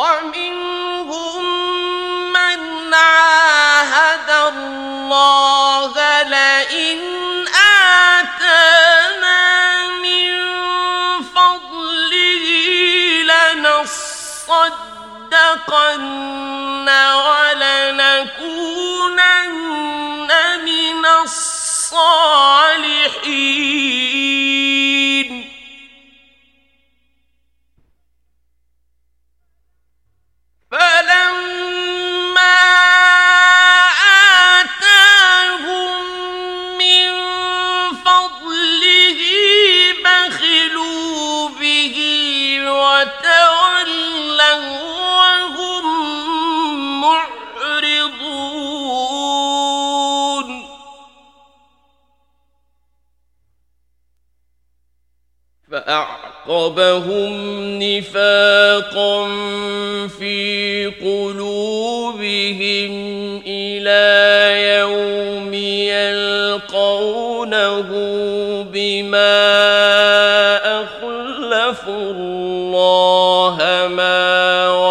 ومنهم أعقبهم نفاقا في قلوبهم إلى يوم يلقونه بما أخلفوا الله ما وعدوا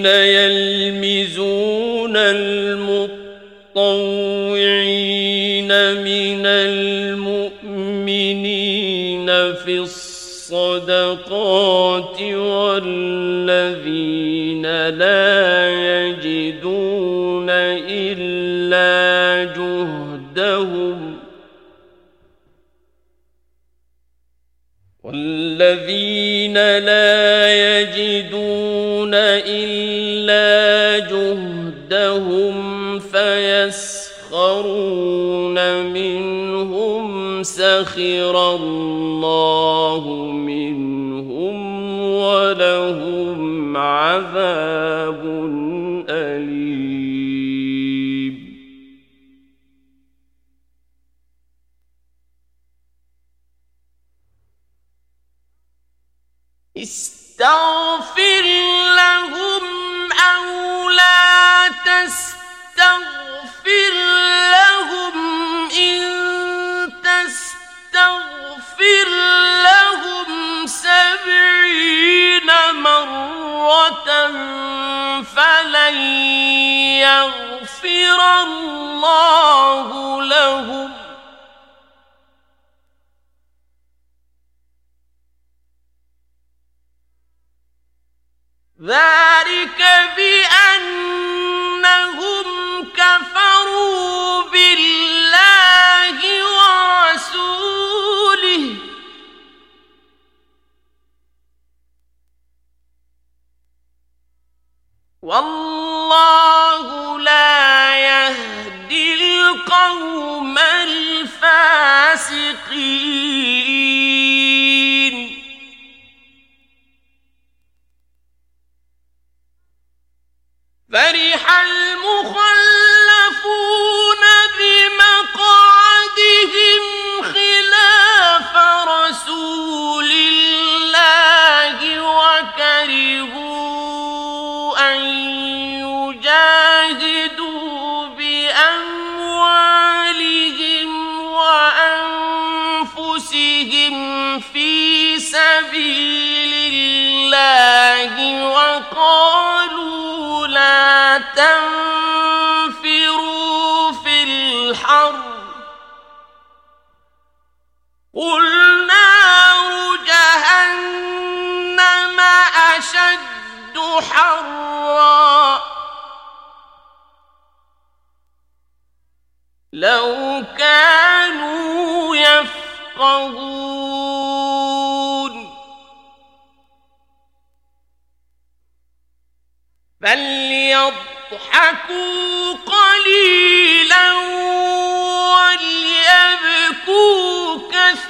الذين يلمزون المطوعين من المؤمنين في الصدقات والذين لا يجدون إلا جهدهم والذين لا يجدون إلا لا جهدهم فيسخرون منهم سخر الله منهم ولهم عذاب أليم استغفر غفر الله لهم. ذلك بأنهم كفروا بالله ورسوله. والله الفاسقين حرا لو كانوا يفقهون فليضحكوا قليلا وليبكوا كثيرا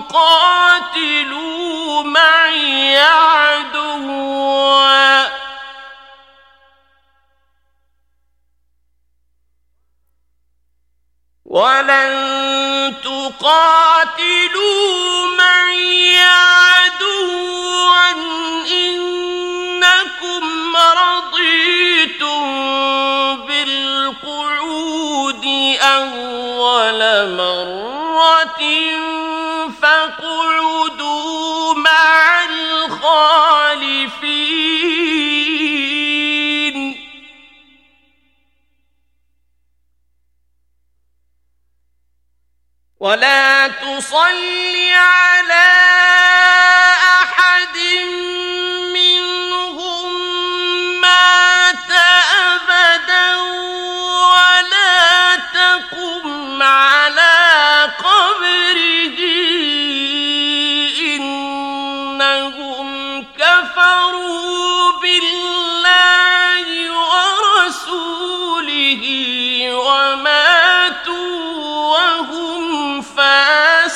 تقاتلوا معي عدوا. ولن تقاتلوا ولا تصل على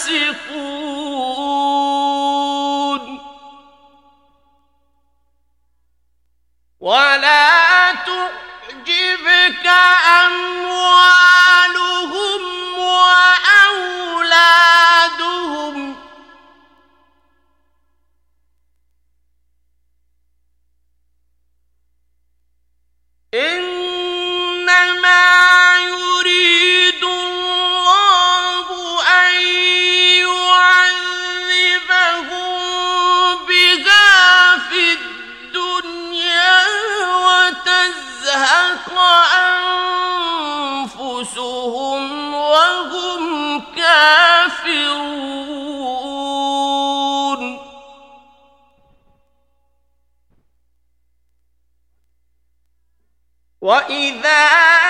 西湖 وَإِذَا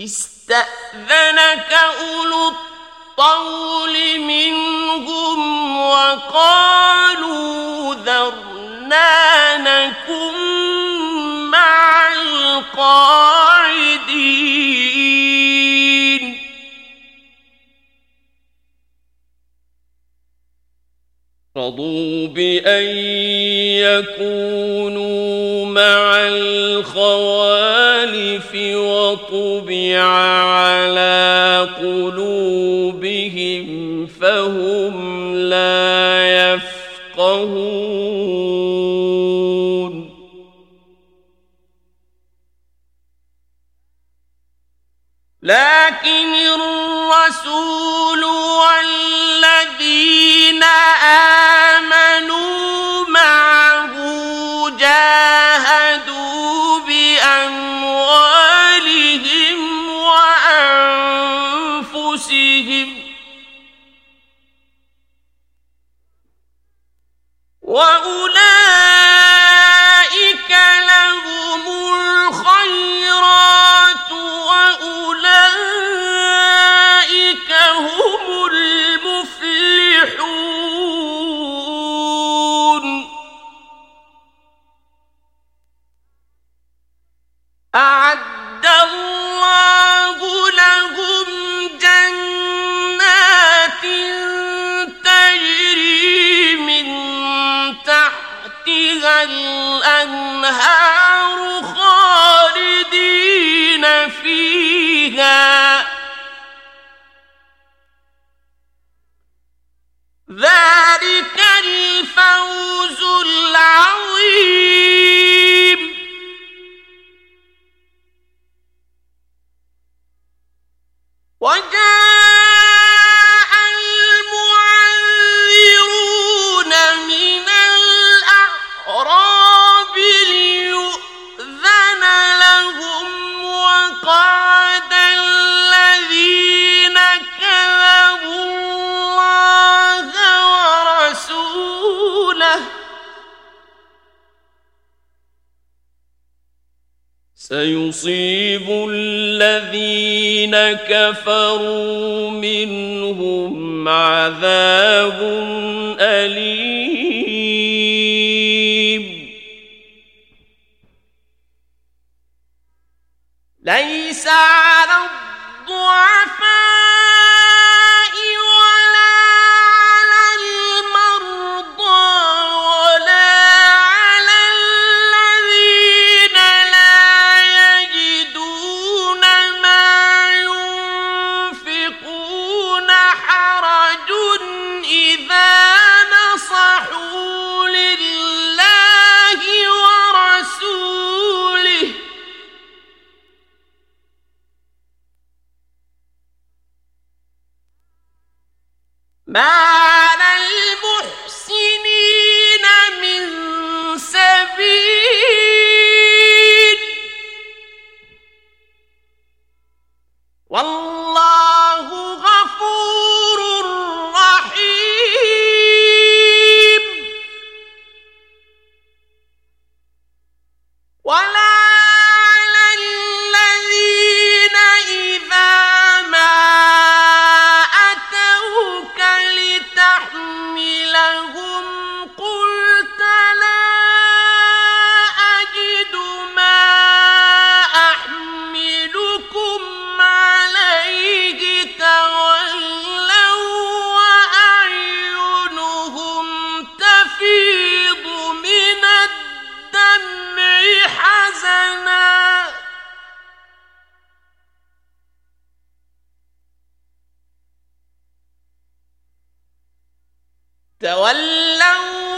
استأذنك أولو الطول منهم وقالوا ذرنانكم مع القاعدين. رضوا بأن لكن الرسول والذين آمنوا معه جاهدوا بأموالهم وأنفسهم الأنهار خالدين فيها. سيصيب الذين كفروا منهم عذاب أليم. ليس تولوا